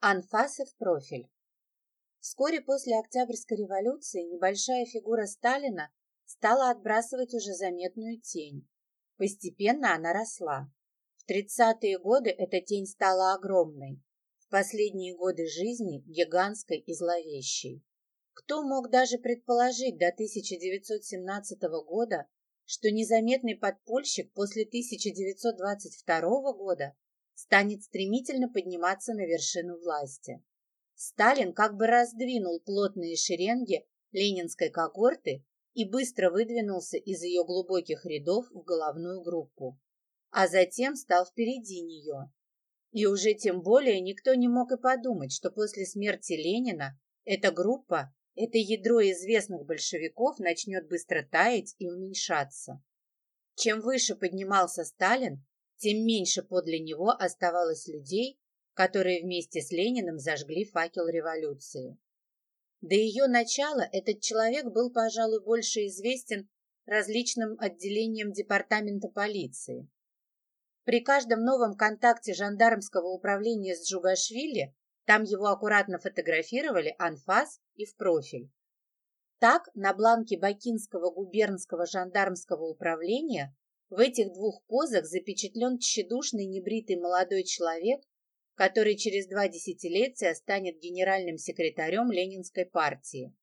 Анфасы в профиль. Вскоре после Октябрьской революции небольшая фигура Сталина стала отбрасывать уже заметную тень. Постепенно она росла. В 30-е годы эта тень стала огромной, в последние годы жизни гигантской и зловещей. Кто мог даже предположить до 1917 года, что незаметный подпольщик после 1922 года станет стремительно подниматься на вершину власти. Сталин как бы раздвинул плотные шеренги ленинской когорты и быстро выдвинулся из ее глубоких рядов в головную группу, а затем стал впереди нее. И уже тем более никто не мог и подумать, что после смерти Ленина эта группа, это ядро известных большевиков начнет быстро таять и уменьшаться. Чем выше поднимался Сталин, тем меньше подле него оставалось людей, которые вместе с Лениным зажгли факел революции. До ее начала этот человек был, пожалуй, больше известен различным отделениям департамента полиции. При каждом новом контакте жандармского управления с Джугашвили там его аккуратно фотографировали анфас и в профиль. Так, на бланке Бакинского губернского жандармского управления в этих двух позах запечатлен тщедушный небритый молодой человек, который через два десятилетия станет генеральным секретарем Ленинской партии.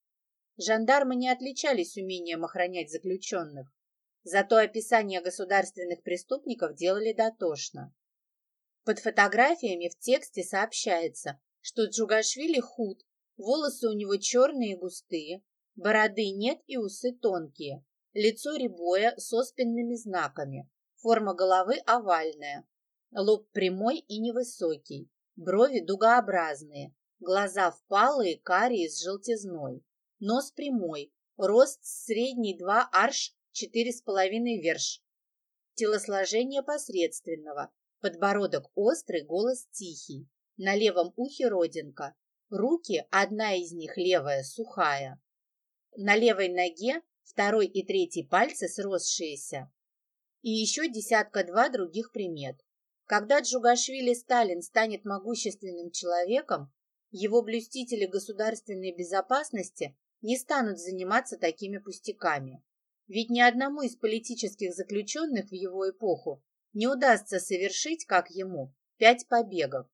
Жандармы не отличались умением охранять заключенных, зато описание государственных преступников делали дотошно. Под фотографиями в тексте сообщается, что Джугашвили худ, волосы у него черные и густые, бороды нет и усы тонкие, лицо рябое с оспенными знаками, форма головы овальная, лоб прямой и невысокий, брови дугообразные, глаза впалые, карие с желтизной, нос прямой, рост средний 2 арш, 4,5 верш, телосложение посредственного, подбородок острый, голос тихий, на левом ухе родинка, руки, одна из них левая, сухая, на левой ноге второй и третий пальцы сросшиеся. И еще десятка-два других примет. Когда Джугашвили Сталин станет могущественным человеком, его блюстители государственной безопасности не станут заниматься такими пустяками. Ведь ни одному из политических заключенных в его эпоху не удастся совершить, как ему, пять побегов.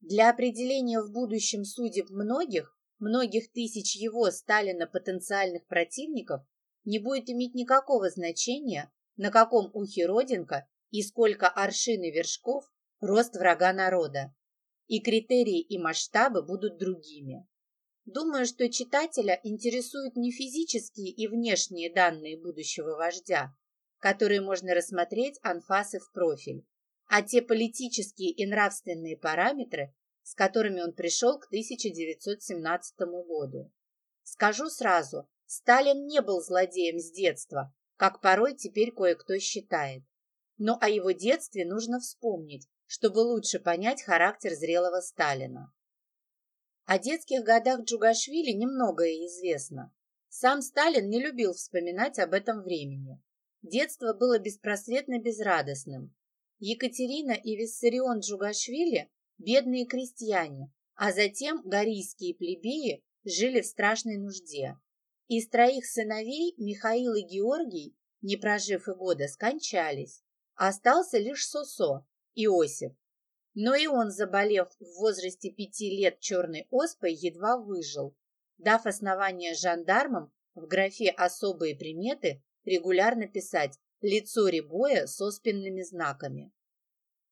Для определения в будущем судеб многих, многих тысяч его Сталина потенциальных противников не будет иметь никакого значения, на каком ухе родинка и сколько аршин и вершков рост врага народа. И критерии и масштабы будут другими. Думаю, что читателя интересуют не физические и внешние данные будущего вождя, которые можно рассмотреть анфасы в профиль, а те политические и нравственные параметры, с которыми он пришел к 1917 году. Скажу сразу, Сталин не был злодеем с детства, как порой теперь кое-кто считает. Но о его детстве нужно вспомнить, чтобы лучше понять характер зрелого Сталина. О детских годах Джугашвили немногое известно. Сам Сталин не любил вспоминать об этом времени. Детство было беспросветно безрадостным. Екатерина и Виссарион Джугашвили – бедные крестьяне, а затем горийские плебеи жили в страшной нужде. Из троих сыновей Михаил и Георгий, не прожив и года, скончались. Остался лишь Сосо, Иосиф. Но и он, заболев в возрасте пяти лет черной оспой, едва выжил, дав основание жандармам в графе «Особые приметы» регулярно писать «лицо ребоя с оспенными знаками».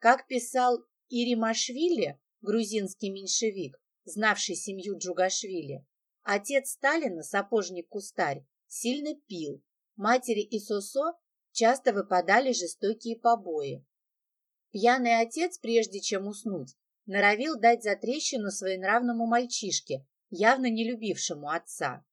Как писал Иримашвили, грузинский меньшевик, знавший семью Джугашвили, Отец Сталина, сапожник-кустарь, сильно пил. Матери и Сосо часто выпадали жестокие побои. Пьяный отец, прежде чем уснуть, норовил дать затрещину своенравному мальчишке, явно не любившему отца.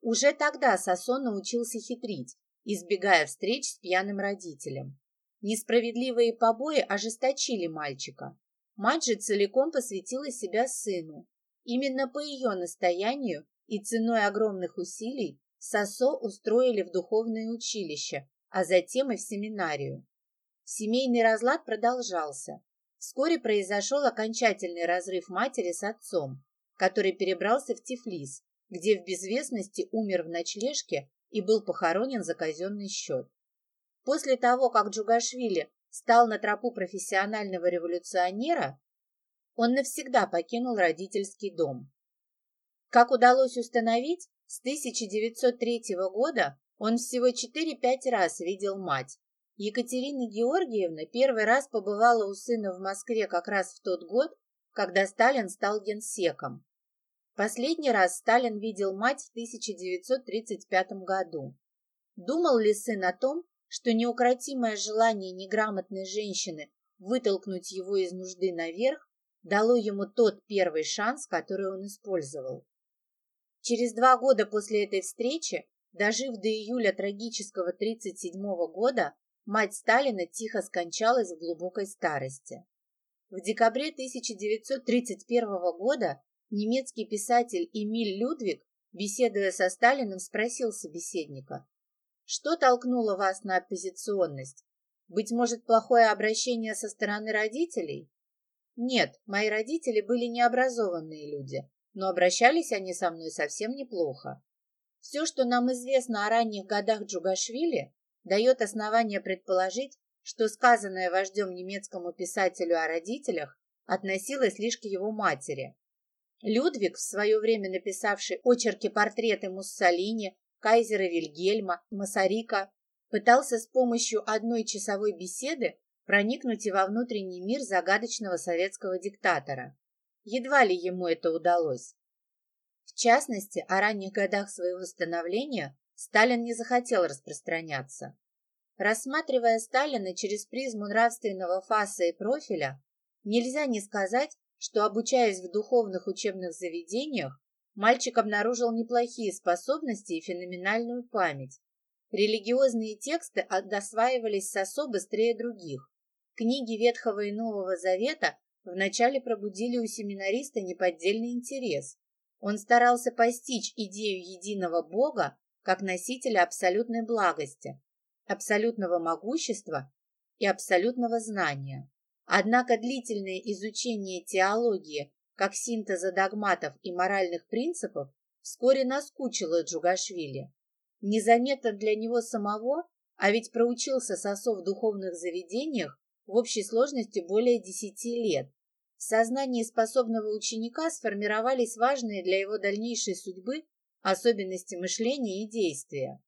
Уже тогда Сосо научился хитрить, избегая встреч с пьяным родителем. Несправедливые побои ожесточили мальчика. Мать же целиком посвятила себя сыну, Именно по ее настоянию и ценой огромных усилий Сосо устроили в духовное училище, а затем и в семинарию. Семейный разлад продолжался. Вскоре произошел окончательный разрыв матери с отцом, который перебрался в Тифлис, где в безвестности умер в ночлежке и был похоронен за казенный счет. После того, как Джугашвили стал на тропу профессионального революционера, он навсегда покинул родительский дом. Как удалось установить, с 1903 года он всего 4-5 раз видел мать. Екатерина Георгиевна первый раз побывала у сына в Москве как раз в тот год, когда Сталин стал генсеком. Последний раз Сталин видел мать в 1935 году. Думал ли сын о том, что неукротимое желание неграмотной женщины вытолкнуть его из нужды наверх дало ему тот первый шанс, который он использовал? Через два года после этой встречи, дожив до июля трагического 1937 года, мать Сталина тихо скончалась в глубокой старости. В декабре 1931 года немецкий писатель Эмиль Людвиг, беседуя со Сталиным, спросил собеседника, «Что толкнуло вас на оппозиционность? Быть может, плохое обращение со стороны родителей?» «Нет, мои родители были необразованные люди, но обращались они со мной совсем неплохо. Все, что нам известно о ранних годах Джугашвили, дает основание предположить, что сказанное вождем немецкому писателю о родителях относилось лишь к его матери. Людвиг, в свое время написавший очерки-портреты Муссолини, кайзера Вильгельма, Масарика, пытался с помощью одной часовой беседы проникнуть и во внутренний мир загадочного советского диктатора. Едва ли ему это удалось. В частности, о ранних годах своего становления Сталин не захотел распространяться. Рассматривая Сталина через призму нравственного фаса и профиля, нельзя не сказать, что, обучаясь в духовных учебных заведениях, мальчик обнаружил неплохие способности и феноменальную память. Религиозные тексты осваивались с особо быстрее других. Книги Ветхого и Нового Завета вначале пробудили у семинариста неподдельный интерес. Он старался постичь идею единого Бога как носителя абсолютной благости, абсолютного могущества и абсолютного знания. Однако длительное изучение теологии как синтеза догматов и моральных принципов вскоре наскучило Джугашвили. Незаметно для него самого, а ведь проучился сосо в духовных заведениях в общей сложности более десяти лет, в сознании способного ученика сформировались важные для его дальнейшей судьбы особенности мышления и действия.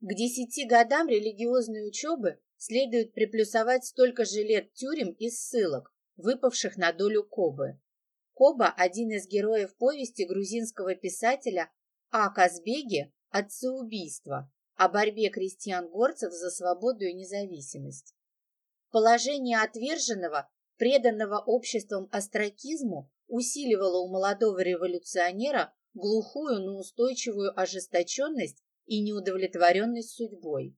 К десяти годам религиозной учебы следует приплюсовать столько же лет тюрем и ссылок, выпавших на долю Кобы. Коба – один из героев повести грузинского писателя А. Казбеги «Отцеубийство» о борьбе крестьян-горцев за свободу и независимость. Положение отверженного, преданного обществом остракизму, усиливало у молодого революционера глухую, но устойчивую ожесточенность и неудовлетворенность судьбой.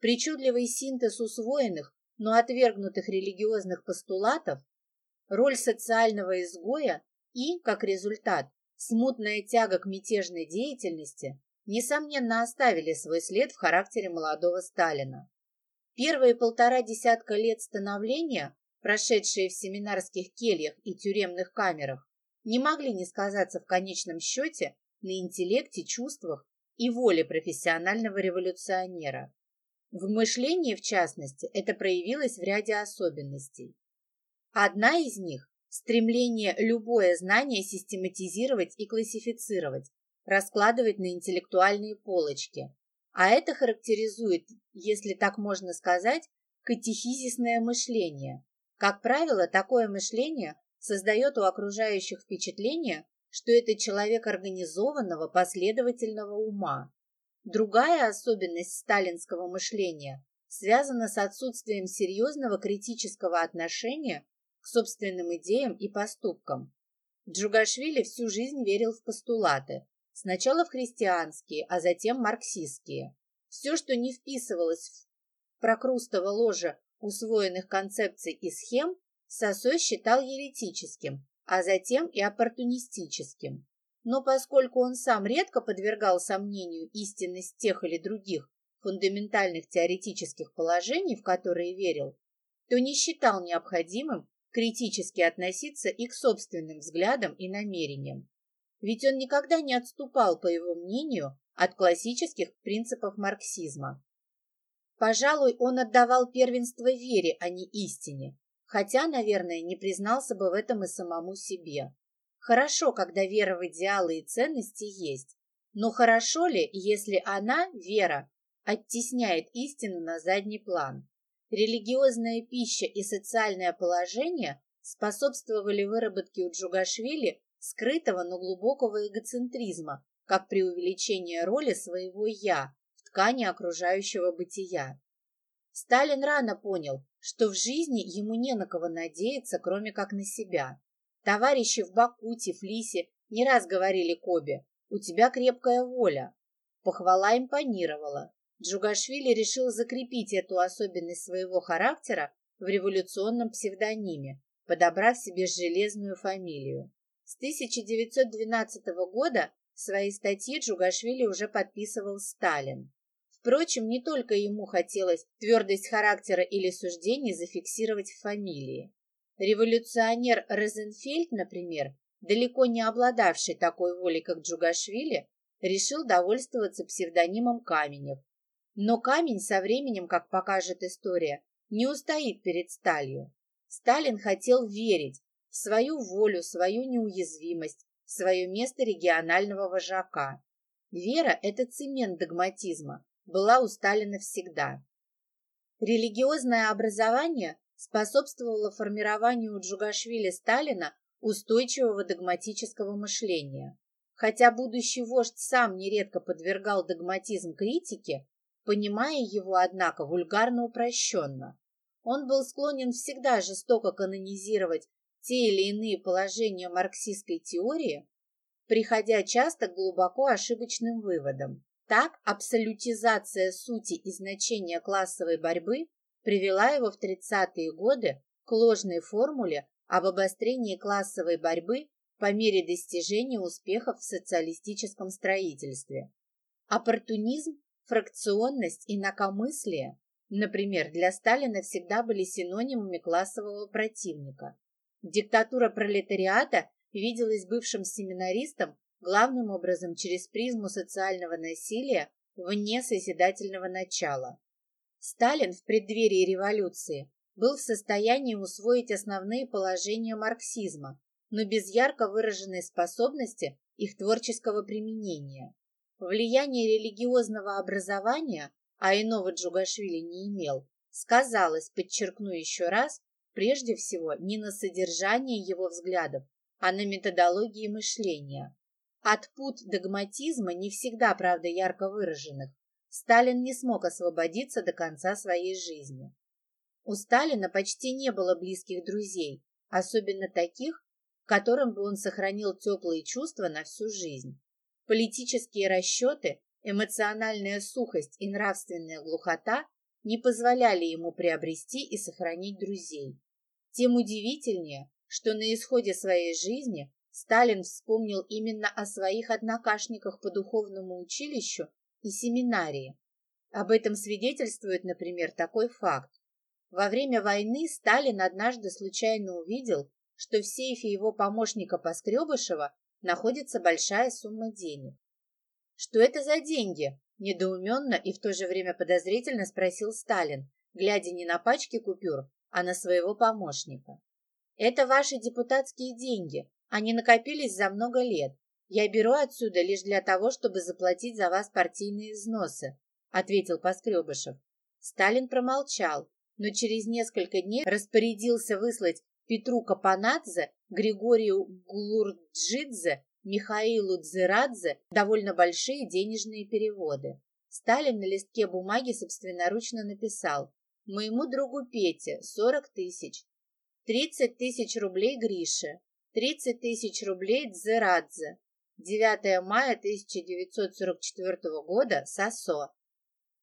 Причудливый синтез усвоенных, но отвергнутых религиозных постулатов, роль социального изгоя и, как результат, смутная тяга к мятежной деятельности, несомненно оставили свой след в характере молодого Сталина. Первые полтора десятка лет становления, прошедшие в семинарских кельях и тюремных камерах, не могли не сказаться в конечном счете на интеллекте, чувствах и воле профессионального революционера. В мышлении, в частности, это проявилось в ряде особенностей. Одна из них – стремление любое знание систематизировать и классифицировать, раскладывать на интеллектуальные полочки. А это характеризует, если так можно сказать, катехизисное мышление. Как правило, такое мышление создает у окружающих впечатление, что это человек организованного, последовательного ума. Другая особенность сталинского мышления связана с отсутствием серьезного критического отношения к собственным идеям и поступкам. Джугашвили всю жизнь верил в постулаты, сначала в христианские, а затем марксистские. Все, что не вписывалось в прокрустово ложе усвоенных концепций и схем, Сосой считал еретическим, а затем и оппортунистическим. Но поскольку он сам редко подвергал сомнению истинность тех или других фундаментальных теоретических положений, в которые верил, то не считал необходимым критически относиться и к собственным взглядам и намерениям. Ведь он никогда не отступал, по его мнению, от классических принципов марксизма. Пожалуй, он отдавал первенство вере, а не истине, хотя, наверное, не признался бы в этом и самому себе. Хорошо, когда вера в идеалы и ценности есть, но хорошо ли, если она, вера, оттесняет истину на задний план? Религиозная пища и социальное положение способствовали выработке у Джугашвили скрытого, но глубокого эгоцентризма, как преувеличение роли своего «я» в ткани окружающего бытия. Сталин рано понял, что в жизни ему не на кого надеяться, кроме как на себя. Товарищи в Баку, Тифлисе не раз говорили Кобе, у тебя крепкая воля. Похвала импонировала. Джугашвили решил закрепить эту особенность своего характера в революционном псевдониме, подобрав себе железную фамилию. С 1912 года свои статьи Джугашвили уже подписывал Сталин. Впрочем, не только ему хотелось твердость характера или суждений зафиксировать в фамилии. Революционер Розенфельд, например, далеко не обладавший такой волей, как Джугашвили, решил довольствоваться псевдонимом Каменев. Но камень со временем, как покажет история, не устоит перед сталью. Сталин хотел верить свою волю, свою неуязвимость, свое место регионального вожака. Вера – это цемент догматизма, была у Сталина всегда. Религиозное образование способствовало формированию у Джугашвили Сталина устойчивого догматического мышления. Хотя будущий вождь сам нередко подвергал догматизм критике, понимая его, однако, вульгарно упрощенно. Он был склонен всегда жестоко канонизировать те или иные положения марксистской теории, приходя часто к глубоко ошибочным выводам. Так, абсолютизация сути и значения классовой борьбы привела его в 30-е годы к ложной формуле об обострении классовой борьбы по мере достижения успехов в социалистическом строительстве. Оппортунизм, фракционность и инакомыслие, например, для Сталина всегда были синонимами классового противника. Диктатура пролетариата виделась бывшим семинаристом главным образом через призму социального насилия вне созидательного начала. Сталин в преддверии революции был в состоянии усвоить основные положения марксизма, но без ярко выраженной способности их творческого применения. Влияние религиозного образования, а иного Джугашвили не имел, сказалось, подчеркну еще раз, прежде всего не на содержание его взглядов, а на методологии мышления. От пут догматизма, не всегда, правда, ярко выраженных, Сталин не смог освободиться до конца своей жизни. У Сталина почти не было близких друзей, особенно таких, которым бы он сохранил теплые чувства на всю жизнь. Политические расчеты, эмоциональная сухость и нравственная глухота не позволяли ему приобрести и сохранить друзей. Тем удивительнее, что на исходе своей жизни Сталин вспомнил именно о своих однокашниках по духовному училищу и семинарии. Об этом свидетельствует, например, такой факт. Во время войны Сталин однажды случайно увидел, что в сейфе его помощника Поскребышева находится большая сумма денег. «Что это за деньги?» – недоуменно и в то же время подозрительно спросил Сталин, глядя не на пачки купюр, а на своего помощника. «Это ваши депутатские деньги. Они накопились за много лет. Я беру отсюда лишь для того, чтобы заплатить за вас партийные взносы», ответил Поскребышев. Сталин промолчал, но через несколько дней распорядился выслать Петру Капанадзе, Григорию Гулурджидзе, Михаилу Дзирадзе довольно большие денежные переводы. Сталин на листке бумаги собственноручно написал Моему другу Пете 40 тысяч. 30 тысяч рублей Грише. 30 тысяч рублей Дзерадзе. 9 мая 1944 года Сосо.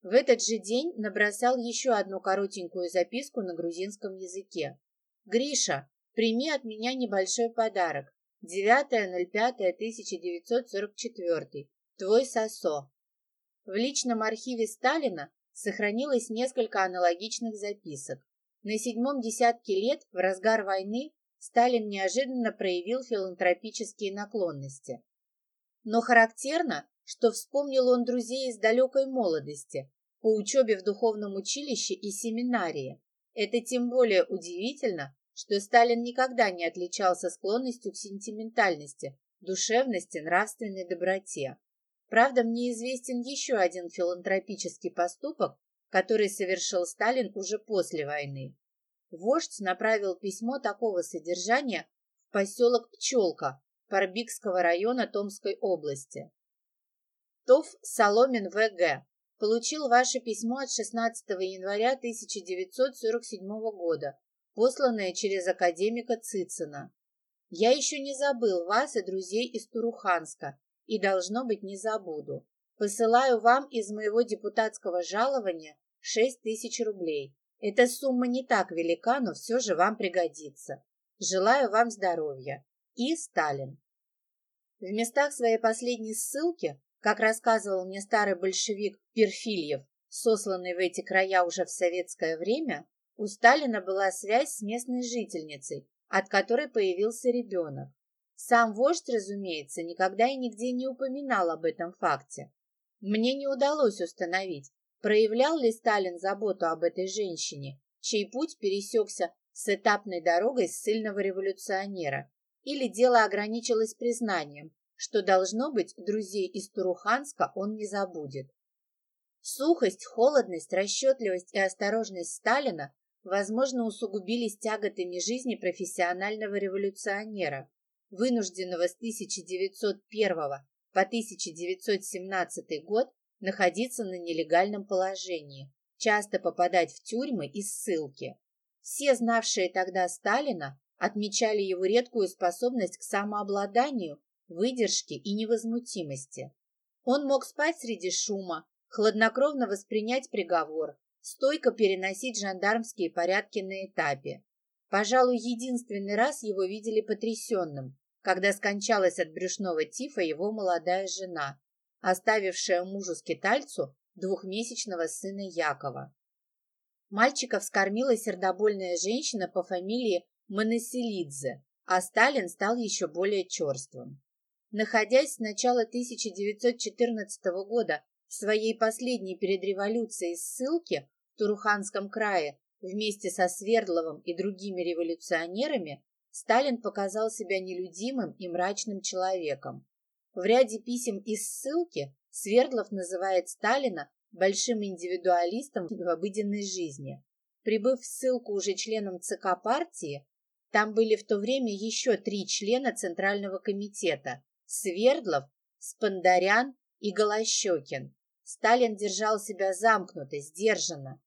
В этот же день набросал еще одну коротенькую записку на грузинском языке. «Гриша, прими от меня небольшой подарок. 9.05.1944. Твой Сосо». В личном архиве Сталина сохранилось несколько аналогичных записок. На седьмом десятке лет, в разгар войны, Сталин неожиданно проявил филантропические наклонности. Но характерно, что вспомнил он друзей из далекой молодости, по учебе в духовном училище и семинарии. Это тем более удивительно, что Сталин никогда не отличался склонностью к сентиментальности, душевности, нравственной доброте. Правда, мне известен еще один филантропический поступок, который совершил Сталин уже после войны. Вождь направил письмо такого содержания в поселок Пчелка Парбикского района Томской области. ТОВ Соломин В.Г. Получил ваше письмо от 16 января 1947 года, посланное через академика Цицина. Я еще не забыл вас и друзей из Туруханска, и, должно быть, не забуду. Посылаю вам из моего депутатского жалования 6 тысяч рублей. Эта сумма не так велика, но все же вам пригодится. Желаю вам здоровья. И Сталин. В местах своей последней ссылки, как рассказывал мне старый большевик Перфильев, сосланный в эти края уже в советское время, у Сталина была связь с местной жительницей, от которой появился ребенок. Сам вождь, разумеется, никогда и нигде не упоминал об этом факте. Мне не удалось установить, проявлял ли Сталин заботу об этой женщине, чей путь пересекся с этапной дорогой ссыльного революционера, или дело ограничилось признанием, что, должно быть, друзей из Туруханска он не забудет. Сухость, холодность, расчетливость и осторожность Сталина, возможно, усугубились тяготами жизни профессионального революционера, вынужденного с 1901 по 1917 год находиться на нелегальном положении, часто попадать в тюрьмы и ссылки. Все, знавшие тогда Сталина, отмечали его редкую способность к самообладанию, выдержке и невозмутимости. Он мог спать среди шума, хладнокровно воспринять приговор, стойко переносить жандармские порядки на этапе. Пожалуй, единственный раз его видели потрясенным, когда скончалась от брюшного тифа его молодая жена, оставившая мужу-скитальцу двухмесячного сына Якова. Мальчика вскормила сердобольная женщина по фамилии Моноселидзе, а Сталин стал еще более черствым. Находясь с начала 1914 года в своей последней перед революцией ссылке Туруханском крае вместе со Свердловым и другими революционерами, Сталин показал себя нелюдимым и мрачным человеком. В ряде писем из ссылки Свердлов называет Сталина большим индивидуалистом в обыденной жизни. Прибыв в ссылку уже членом ЦК партии, там были в то время еще три члена Центрального комитета – Свердлов, Спандарян и Голощекин. Сталин держал себя замкнуто, сдержанно.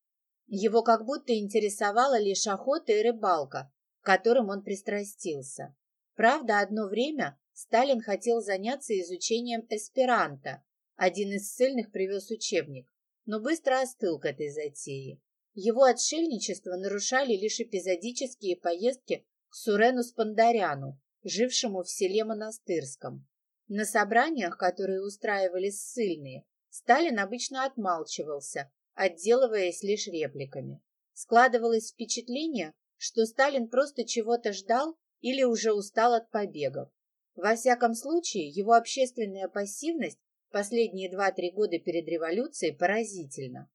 Его как будто интересовала лишь охота и рыбалка, к которым он пристрастился. Правда, одно время Сталин хотел заняться изучением эсперанто. Один из ссыльных привез учебник, но быстро остыл к этой затее. Его отшельничество нарушали лишь эпизодические поездки к Сурену Спандаряну, жившему в селе Монастырском. На собраниях, которые устраивали ссыльные, Сталин обычно отмалчивался, отделываясь лишь репликами. Складывалось впечатление, что Сталин просто чего-то ждал или уже устал от побегов. Во всяком случае, его общественная пассивность последние два-три года перед революцией поразительна.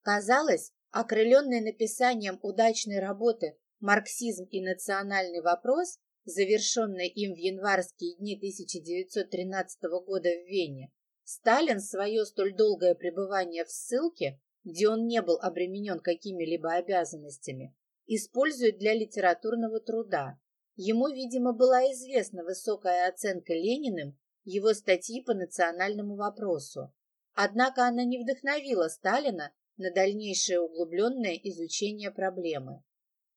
Казалось, окрыленный написанием удачной работы «Марксизм и национальный вопрос», завершенной им в январские дни 1913 года в Вене, Сталин свое столь долгое пребывание в ссылке, где он не был обременен какими-либо обязанностями, использует для литературного труда. Ему, видимо, была известна высокая оценка Лениным его статьи по национальному вопросу. Однако она не вдохновила Сталина на дальнейшее углубленное изучение проблемы.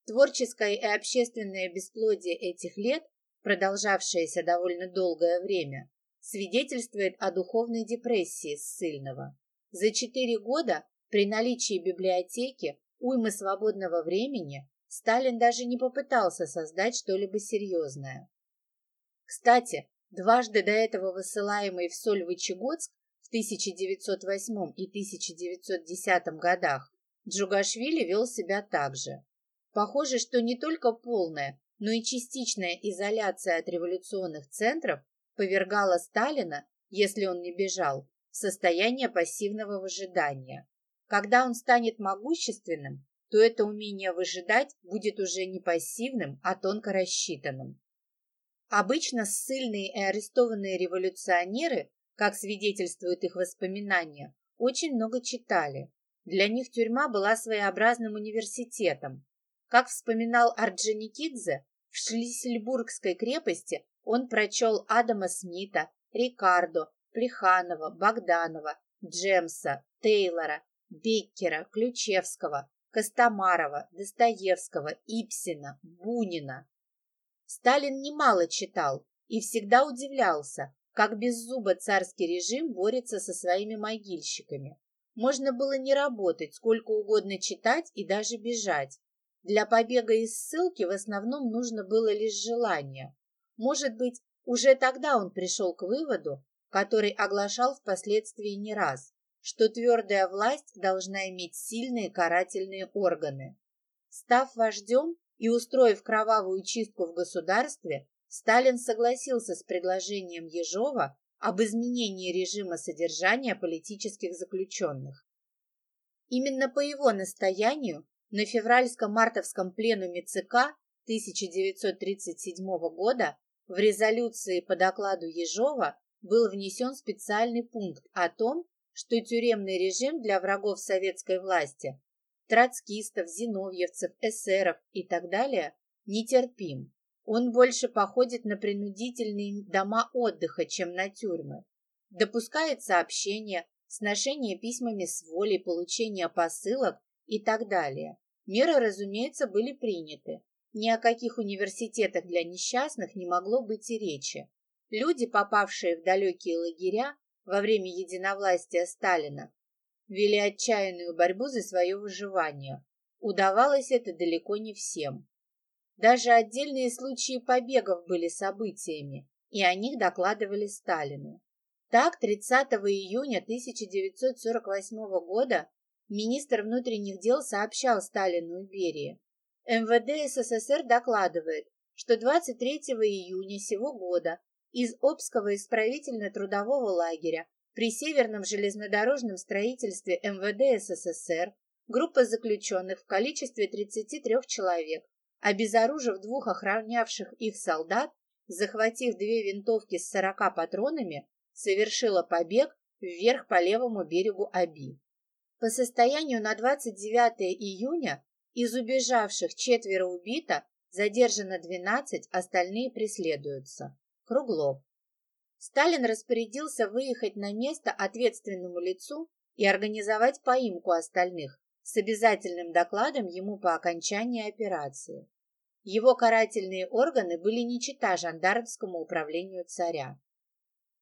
Творческое и общественное бесплодие этих лет, продолжавшееся довольно долгое время, свидетельствует о духовной депрессии ссыльного. За четыре года при наличии библиотеки, уймы свободного времени, Сталин даже не попытался создать что-либо серьезное. Кстати, дважды до этого высылаемый в Сольвычегодск в 1908 и 1910 годах, Джугашвили вел себя так же. Похоже, что не только полная, но и частичная изоляция от революционных центров повергала Сталина, если он не бежал, в состояние пассивного выжидания. Когда он станет могущественным, то это умение выжидать будет уже не пассивным, а тонко рассчитанным. Обычно ссыльные и арестованные революционеры, как свидетельствуют их воспоминания, очень много читали. Для них тюрьма была своеобразным университетом. Как вспоминал Орджоникидзе, в Шлиссельбургской крепости он прочел Адама Смита, Рикардо, Плеханова, Богданова, Джемса, Тейлора, Беккера, Ключевского, Костомарова, Достоевского, Ипсина, Бунина. Сталин немало читал и всегда удивлялся, как без зуба царский режим борется со своими могильщиками. Можно было не работать, сколько угодно читать и даже бежать. Для побега из ссылки в основном нужно было лишь желание. Может быть, уже тогда он пришел к выводу, который оглашал впоследствии не раз, что твердая власть должна иметь сильные карательные органы. Став вождем и устроив кровавую чистку в государстве, Сталин согласился с предложением Ежова об изменении режима содержания политических заключенных. Именно по его настоянию на февральско-мартовском пленуме ЦК 1937 года в резолюции по докладу Ежова был внесен специальный пункт о том, что тюремный режим для врагов советской власти, троцкистов, зиновьевцев, эсеров и так далее, нетерпим. Он больше походит на принудительные дома отдыха, чем на тюрьмы. Допускается общение, сношение письмами с волей, получение посылок и так далее. Меры, разумеется, были приняты. Ни о каких университетах для несчастных не могло быть и речи. Люди, попавшие в далекие лагеря во время единовластия Сталина, вели отчаянную борьбу за свое выживание. Удавалось это далеко не всем. Даже отдельные случаи побегов были событиями, и о них докладывали Сталину. Так, 30 июня 1948 года министр внутренних дел сообщал Сталину и Берии. МВД СССР докладывает, что 23 июня сего года из Обского исправительно-трудового лагеря при Северном железнодорожном строительстве МВД СССР группа заключенных в количестве 33 человек Обезоружив двух охранявших их солдат, захватив две винтовки с сорока патронами, совершила побег вверх по левому берегу Аби. По состоянию на 29 июня из убежавших четверо убито, задержано 12, остальные преследуются. Круглов. Сталин распорядился выехать на место ответственному лицу и организовать поимку остальных с обязательным докладом ему по окончании операции. Его карательные органы были не чита жандармскому управлению царя.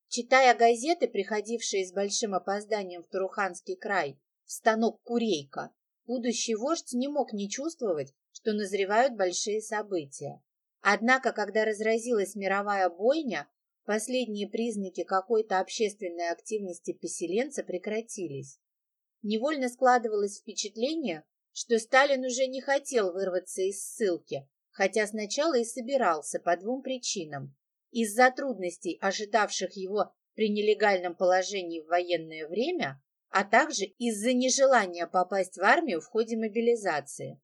Читая газеты, приходившие с большим опозданием в Туруханский край, в станок Курейка, будущий вождь не мог не чувствовать, что назревают большие события. Однако, когда разразилась мировая бойня, последние признаки какой-то общественной активности поселенца прекратились. Невольно складывалось впечатление, что Сталин уже не хотел вырваться из ссылки, хотя сначала и собирался по двум причинам. Из-за трудностей, ожидавших его при нелегальном положении в военное время, а также из-за нежелания попасть в армию в ходе мобилизации.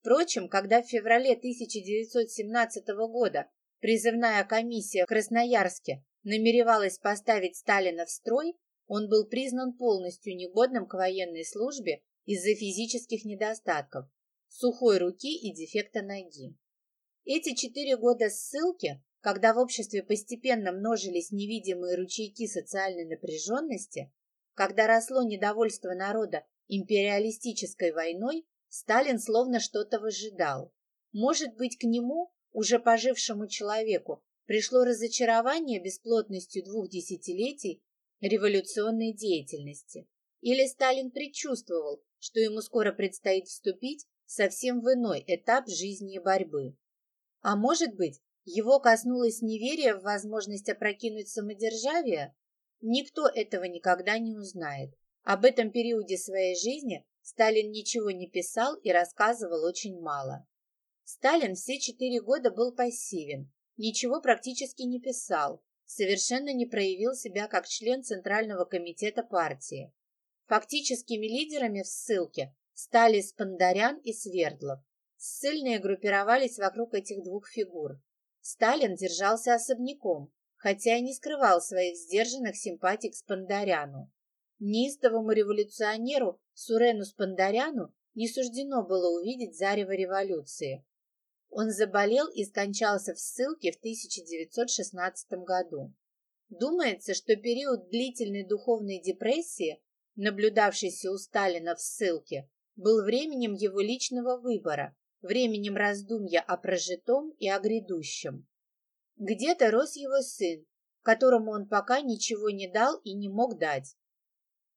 Впрочем, когда в феврале 1917 года призывная комиссия в Красноярске намеревалась поставить Сталина в строй, он был признан полностью негодным к военной службе из-за физических недостатков, сухой руки и дефекта ноги. Эти четыре года ссылки, когда в обществе постепенно множились невидимые ручейки социальной напряженности, когда росло недовольство народа империалистической войной, Сталин словно что-то выжидал. Может быть, к нему, уже пожившему человеку, пришло разочарование бесплотностью двух десятилетий революционной деятельности. Или Сталин предчувствовал, что ему скоро предстоит вступить совсем в иной этап жизни и борьбы. А может быть, его коснулось неверие в возможность опрокинуть самодержавие? Никто этого никогда не узнает. Об этом периоде своей жизни Сталин ничего не писал и рассказывал очень мало. Сталин все четыре года был пассивен, ничего практически не писал, совершенно не проявил себя как член Центрального комитета партии. Фактическими лидерами в ссылке стали Спандарян и Свердлов. Ссыльные группировались вокруг этих двух фигур. Сталин держался особняком, хотя и не скрывал своих сдержанных симпатий к Спандаряну. Неистовому революционеру Сурену Спандаряну не суждено было увидеть зарево революции. Он заболел и скончался в ссылке в 1916 году. Думается, что период длительной духовной депрессии, наблюдавшийся у Сталина в ссылке, был временем его личного выбора, временем раздумья о прожитом и о грядущем. Где-то рос его сын, которому он пока ничего не дал и не мог дать.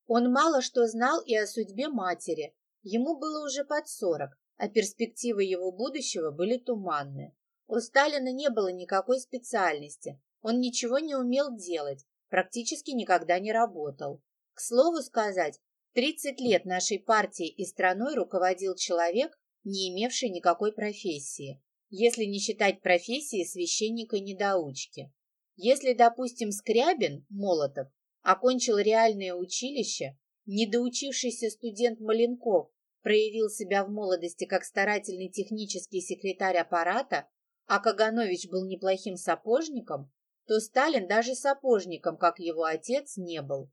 Он мало что знал и о судьбе матери, ему было уже под сорок, а перспективы его будущего были туманны. У Сталина не было никакой специальности, он ничего не умел делать, практически никогда не работал. К слову сказать, 30 лет нашей партии и страной руководил человек, не имевший никакой профессии, если не считать профессии священника-недоучки. Если, допустим, Скрябин, Молотов, окончил реальное училище, недоучившийся студент Маленков проявил себя в молодости как старательный технический секретарь аппарата, а Каганович был неплохим сапожником, то Сталин даже сапожником, как его отец, не был.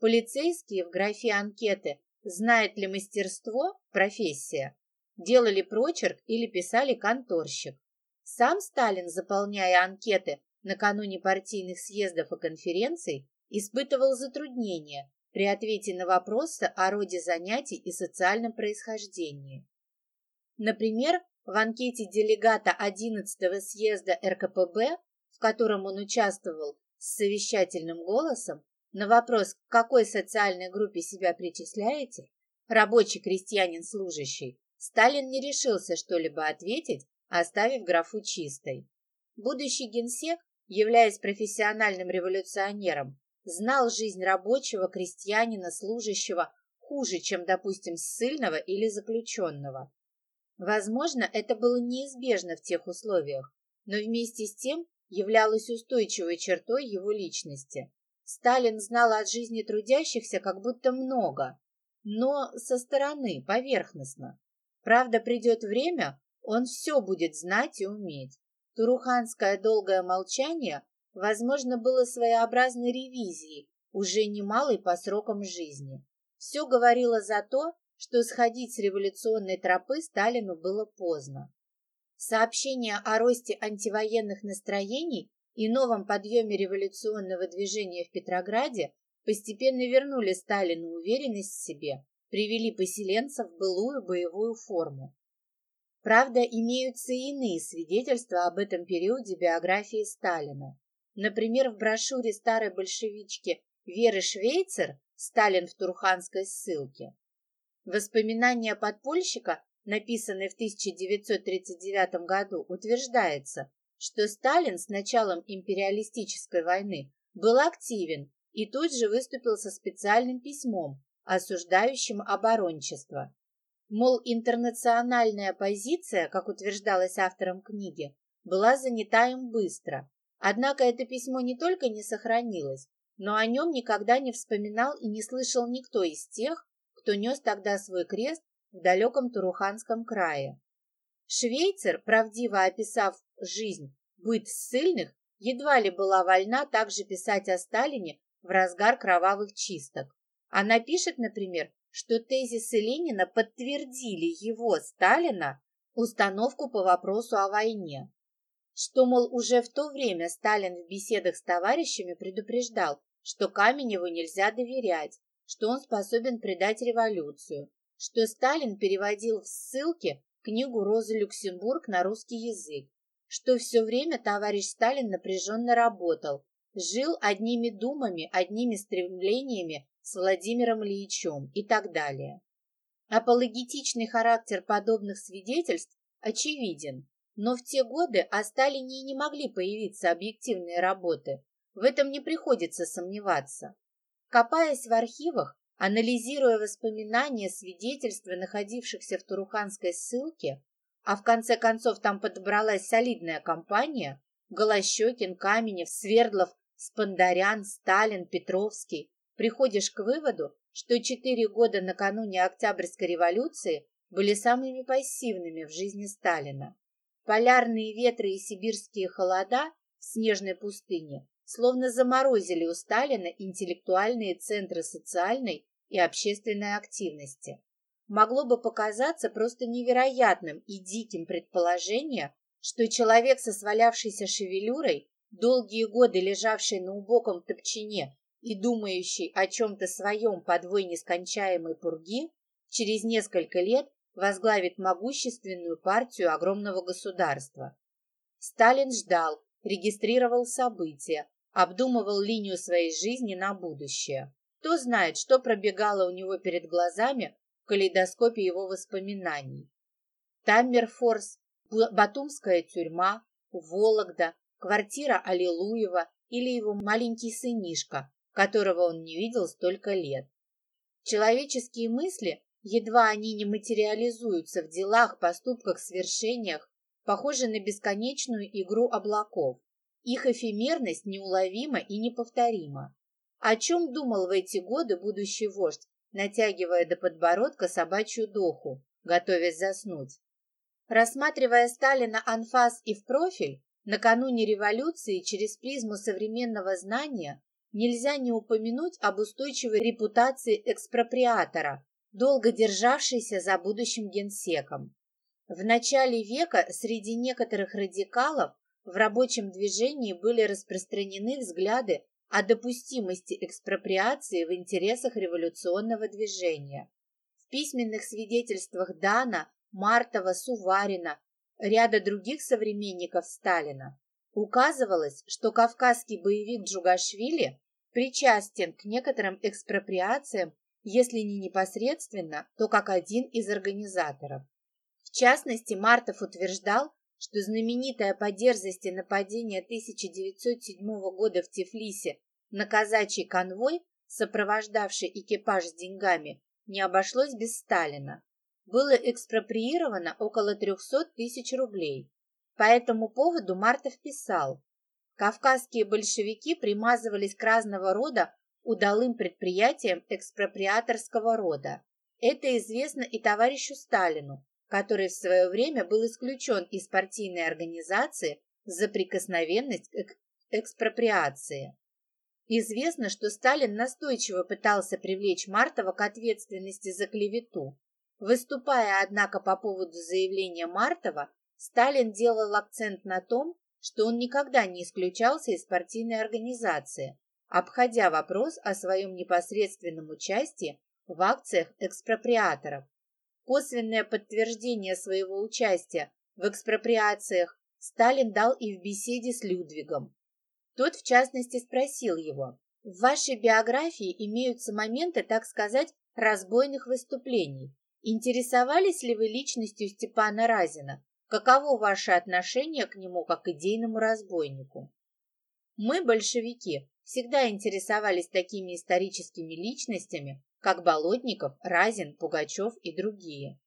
Полицейские в графе анкеты «Знает ли мастерство? Профессия» делали прочерк или писали конторщик. Сам Сталин, заполняя анкеты накануне партийных съездов и конференций, испытывал затруднения при ответе на вопросы о роде занятий и социальном происхождении. Например, в анкете делегата 11-го съезда РКПБ, в котором он участвовал с совещательным голосом, на вопрос, к какой социальной группе себя причисляете, рабочий, крестьянин, служащий, Сталин не решился что-либо ответить, оставив графу чистой. Будущий генсек, являясь профессиональным революционером, знал жизнь рабочего, крестьянина, служащего хуже, чем, допустим, ссыльного или заключенного. Возможно, это было неизбежно в тех условиях, но вместе с тем являлось устойчивой чертой его личности. Сталин знал от жизни трудящихся как будто много, но со стороны, поверхностно. Правда, придет время, он все будет знать и уметь. Туруханское долгое молчание, возможно, было своеобразной ревизией, уже немалой по срокам жизни. Все говорило за то, что сходить с революционной тропы Сталину было поздно. Сообщения о росте антивоенных настроений и новом подъеме революционного движения в Петрограде постепенно вернули Сталину уверенность в себе, привели поселенцев в былую боевую форму. Правда, имеются и иные свидетельства об этом периоде биографии Сталина. Например, в брошюре старой большевички Веры Швейцер «Сталин в Турханской ссылке». Воспоминания подпольщика, написанные в 1939 году, утверждается, что Сталин с началом империалистической войны был активен и тут же выступил со специальным письмом, осуждающим оборончество. Мол, интернациональная позиция, как утверждалось автором книги, была занята им быстро. Однако это письмо не только не сохранилось, но о нем никогда не вспоминал и не слышал никто из тех, кто нес тогда свой крест в далеком Туруханском крае. Швейцер, правдиво описав жизнь, быт ссыльных, едва ли была вольна также писать о Сталине в разгар кровавых чисток. Она пишет, например, что тезисы Ленина подтвердили его, Сталина, установку по вопросу о войне. Что, мол, уже в то время Сталин в беседах с товарищами предупреждал, что Каменеву нельзя доверять, что он способен предать революцию, что Сталин переводил в ссылке книгу Розы Люксембург на русский язык, что все время товарищ Сталин напряженно работал, жил одними думами, одними стремлениями с Владимиром Ильичем и так далее. Апологетичный характер подобных свидетельств очевиден, но в те годы о Сталине не могли появиться объективные работы, в этом не приходится сомневаться. Копаясь в архивах, Анализируя воспоминания, свидетельства, находившихся в Туруханской ссылке, а в конце концов там подобралась солидная компания, Голощекин, Каменев, Свердлов, Спандарян, Сталин, Петровский, приходишь к выводу, что четыре года накануне Октябрьской революции были самыми пассивными в жизни Сталина. Полярные ветры и сибирские холода в снежной пустыне словно заморозили у Сталина интеллектуальные центры социальной и общественной активности. Могло бы показаться просто невероятным и диким предположение, что человек со свалявшейся шевелюрой, долгие годы лежавший на убоком топчине и думающий о чем-то своем подвой нескончаемой пурги, через несколько лет возглавит могущественную партию огромного государства. Сталин ждал, регистрировал события, обдумывал линию своей жизни на будущее. Кто знает, что пробегало у него перед глазами в калейдоскопе его воспоминаний. Таммерфорс, Батумская тюрьма, Вологда, квартира Аллилуева или его маленький сынишка, которого он не видел столько лет. Человеческие мысли Едва они не материализуются в делах, поступках, свершениях, похожи на бесконечную игру облаков. Их эфемерность неуловима и неповторима. О чем думал в эти годы будущий вождь, натягивая до подбородка собачью доху, готовясь заснуть? Рассматривая Сталина анфас и в профиль, накануне революции через призму современного знания нельзя не упомянуть об устойчивой репутации экспроприатора, долго державшийся за будущим генсеком. В начале века среди некоторых радикалов в рабочем движении были распространены взгляды о допустимости экспроприации в интересах революционного движения. В письменных свидетельствах Дана, Мартова, Суварина, ряда других современников Сталина указывалось, что кавказский боевик Джугашвили причастен к некоторым экспроприациям если не непосредственно, то как один из организаторов. В частности, Мартов утверждал, что знаменитое по дерзости нападение 1907 года в Тифлисе на казачий конвой, сопровождавший экипаж с деньгами, не обошлось без Сталина. Было экспроприировано около 300 тысяч рублей. По этому поводу Мартов писал, «Кавказские большевики примазывались к разного рода удалым предприятием экспроприаторского рода. Это известно и товарищу Сталину, который в свое время был исключен из партийной организации за прикосновенность к экспроприации. Известно, что Сталин настойчиво пытался привлечь Мартова к ответственности за клевету. Выступая, однако, по поводу заявления Мартова, Сталин делал акцент на том, что он никогда не исключался из партийной организации, обходя вопрос о своем непосредственном участии в акциях экспроприаторов. Косвенное подтверждение своего участия в экспроприациях Сталин дал и в беседе с Людвигом. Тот, в частности, спросил его, «В вашей биографии имеются моменты, так сказать, разбойных выступлений. Интересовались ли вы личностью Степана Разина? Каково ваше отношение к нему как идейному разбойнику?» Мы, большевики, всегда интересовались такими историческими личностями, как Болотников, Разин, Пугачев и другие.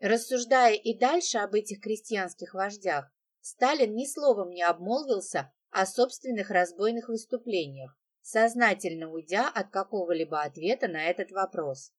Рассуждая и дальше об этих крестьянских вождях, Сталин ни словом не обмолвился о собственных разбойных выступлениях, сознательно уйдя от какого-либо ответа на этот вопрос.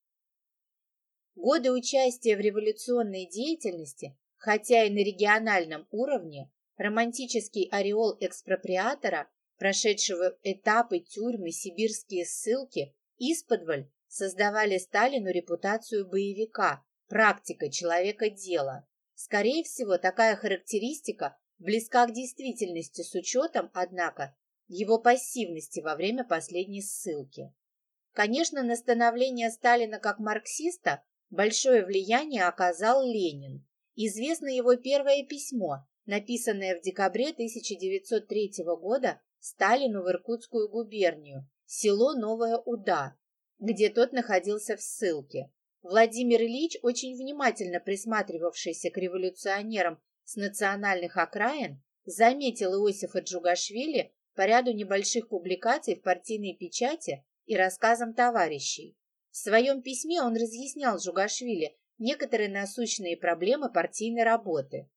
Годы участия в революционной деятельности, хотя и на региональном уровне, романтический ореол экспроприатора прошедшего этапы тюрьмы, сибирские ссылки, исподволь создавали Сталину репутацию боевика, практика, человека дела. Скорее всего, такая характеристика близка к действительности с учетом, однако, его пассивности во время последней ссылки. Конечно, на становление Сталина как марксиста большое влияние оказал Ленин. Известно его первое письмо, написанное в декабре 1903 года Сталину в Иркутскую губернию, село Новая Уда, где тот находился в ссылке. Владимир Ильич, очень внимательно присматривавшийся к революционерам с национальных окраин, заметил Иосифа Джугашвили по ряду небольших публикаций в партийной печати и рассказам товарищей. В своем письме он разъяснял Джугашвили некоторые насущные проблемы партийной работы.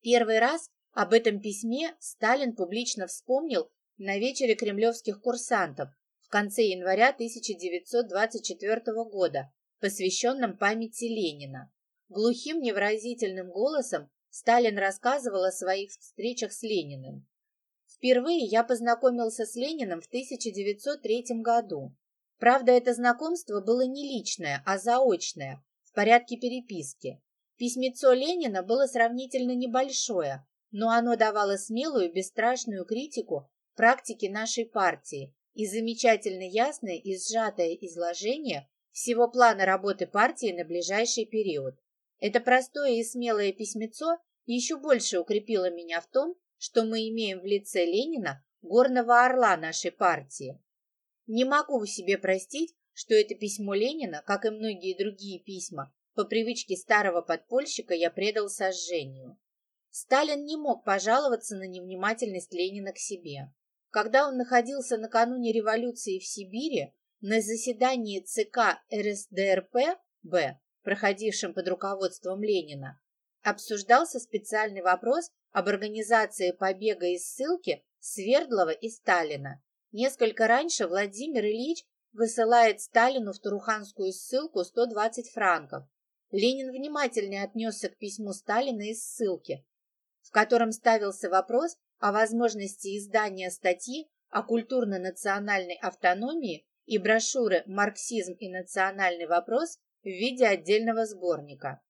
Первый раз об этом письме Сталин публично вспомнил на вечере кремлевских курсантов в конце января 1924 года, посвященном памяти Ленина. Глухим невразительным голосом Сталин рассказывал о своих встречах с Лениным. Впервые я познакомился с Лениным в 1903 году. Правда, это знакомство было не личное, а заочное, в порядке переписки. Письмецо Ленина было сравнительно небольшое, но оно давало смелую, бесстрашную критику практики нашей партии и замечательно ясное и сжатое изложение всего плана работы партии на ближайший период. Это простое и смелое письмецо еще больше укрепило меня в том, что мы имеем в лице Ленина горного орла нашей партии. Не могу себе простить, что это письмо Ленина, как и многие другие письма, по привычке старого подпольщика я предал сожжению. Сталин не мог пожаловаться на невнимательность Ленина к себе. Когда он находился накануне революции в Сибири, на заседании ЦК РСДРП-Б, проходившем под руководством Ленина, обсуждался специальный вопрос об организации побега из ссылки Свердлова и Сталина. Несколько раньше Владимир Ильич высылает Сталину в Туруханскую ссылку 120 франков. Ленин внимательно отнесся к письму Сталина из ссылки, в котором ставился вопрос о возможности издания статьи о культурно-национальной автономии и брошюры «Марксизм и национальный вопрос» в виде отдельного сборника.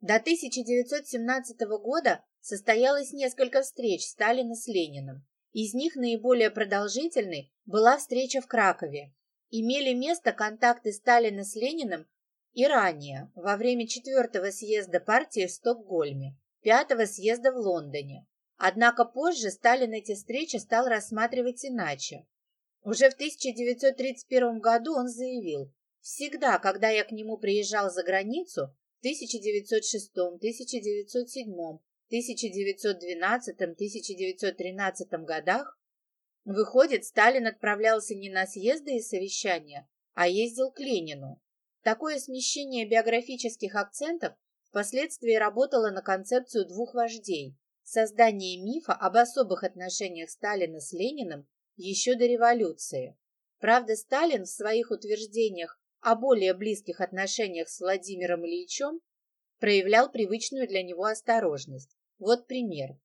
До 1917 года состоялось несколько встреч Сталина с Лениным. Из них наиболее продолжительной была встреча в Кракове. Имели место контакты Сталина с Лениным и ранее, во время четвертого съезда партии в Стокгольме, пятого съезда в Лондоне. Однако позже Сталин эти встречи стал рассматривать иначе. Уже в 1931 году он заявил, «Всегда, когда я к нему приезжал за границу, в 1906, 1907, 1912, 1913 годах, выходит, Сталин отправлялся не на съезды и совещания, а ездил к Ленину. Такое смещение биографических акцентов впоследствии работало на концепцию двух вождей – создание мифа об особых отношениях Сталина с Лениным еще до революции. Правда, Сталин в своих утверждениях о более близких отношениях с Владимиром Ильичем проявлял привычную для него осторожность. Вот пример.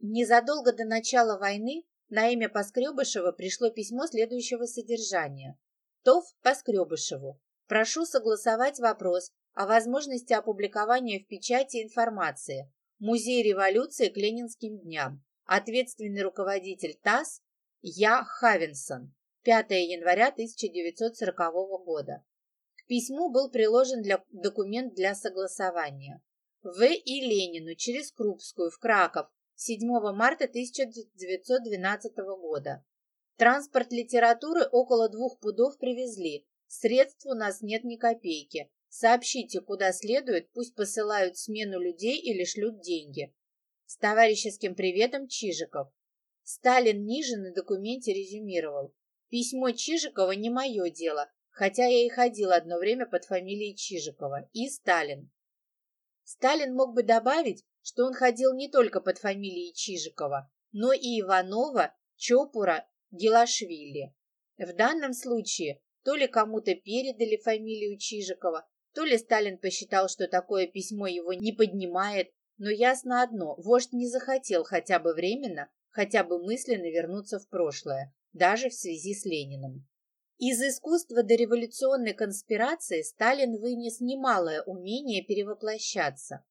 Незадолго до начала войны на имя Поскребышева пришло письмо следующего содержания. ТОВ Поскребышеву. Прошу согласовать вопрос о возможности опубликования в печати информации Музей революции к Ленинским дням. Ответственный руководитель ТАСС Я. Хавинсон. 5 января 1940 года. К письму был приложен для, документ для согласования. В. И. Ленину через Крупскую в Краков 7 марта 1912 года. Транспорт литературы около двух пудов привезли, Средств у нас нет ни копейки. Сообщите, куда следует, пусть посылают смену людей или шлют деньги. С товарищеским приветом Чижиков. Сталин ниже на документе резюмировал. Письмо Чижикова не мое дело, хотя я и ходил одно время под фамилией Чижикова. И Сталин. Сталин мог бы добавить, что он ходил не только под фамилией Чижикова, но и Иванова, Чопура, Гелашвили. В данном случае то ли кому-то передали фамилию Чижикова, то ли Сталин посчитал, что такое письмо его не поднимает, но ясно одно, вождь не захотел хотя бы временно, хотя бы мысленно вернуться в прошлое, даже в связи с Лениным. Из искусства дореволюционной конспирации Сталин вынес немалое умение перевоплощаться.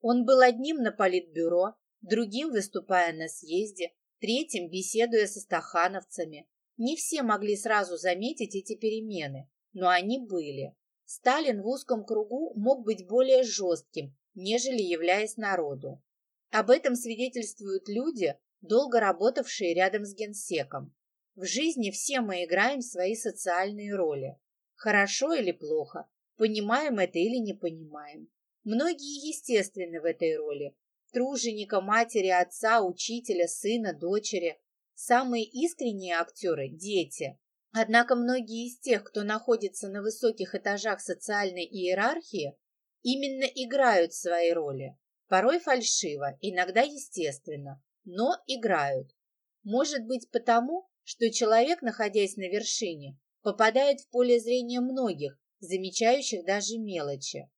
Он был одним на политбюро, другим выступая на съезде, третьим беседуя со стахановцами, не все могли сразу заметить эти перемены, но они были. Сталин в узком кругу мог быть более жестким, нежели являясь народу. Об этом свидетельствуют люди, долго работавшие рядом с генсеком. В жизни все мы играем свои социальные роли. Хорошо или плохо, понимаем это или не понимаем. Многие естественны в этой роли. Труженика, матери, отца, учителя, сына, дочери. Самые искренние актеры – дети. Однако многие из тех, кто находится на высоких этажах социальной иерархии, именно играют свои роли. Порой фальшиво, иногда естественно, но играют. Может быть потому, что человек, находясь на вершине, попадает в поле зрения многих, замечающих даже мелочи.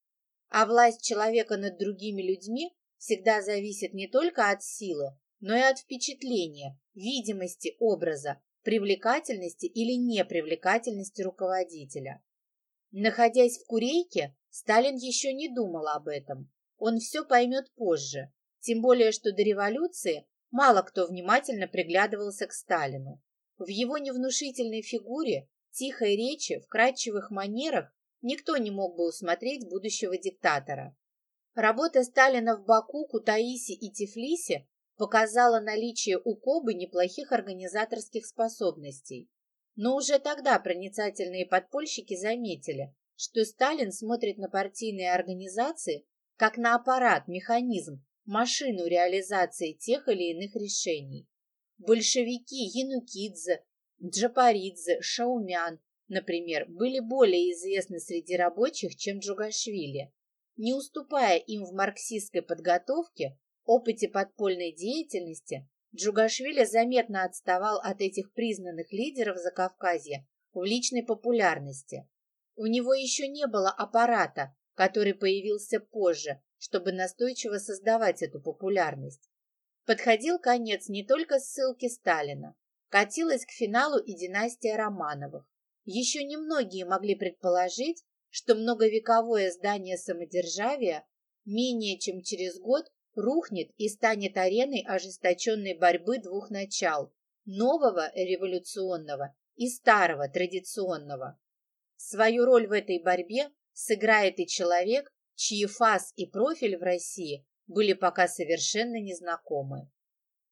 А власть человека над другими людьми всегда зависит не только от силы, но и от впечатления, видимости образа, привлекательности или непривлекательности руководителя. Находясь в Курейке, Сталин еще не думал об этом. Он все поймет позже, тем более, что до революции мало кто внимательно приглядывался к Сталину. В его невнушительной фигуре, тихой речи, вкрадчивых манерах никто не мог бы усмотреть будущего диктатора. Работа Сталина в Баку, Кутаиси и Тифлисе показала наличие у Кобы неплохих организаторских способностей. Но уже тогда проницательные подпольщики заметили, что Сталин смотрит на партийные организации как на аппарат, механизм, машину реализации тех или иных решений. Большевики Янукидзе, Джапаридзе, Шаумян, например, были более известны среди рабочих, чем Джугашвили. Не уступая им в марксистской подготовке, опыте подпольной деятельности, Джугашвили заметно отставал от этих признанных лидеров Закавказья в личной популярности. У него еще не было аппарата, который появился позже, чтобы настойчиво создавать эту популярность. Подходил конец не только ссылки Сталина, катилась к финалу и династия Романовых. Еще немногие могли предположить, что многовековое здание самодержавия менее чем через год рухнет и станет ареной ожесточенной борьбы двух начал – нового революционного и старого традиционного. Свою роль в этой борьбе сыграет и человек, чьи фас и профиль в России были пока совершенно незнакомы.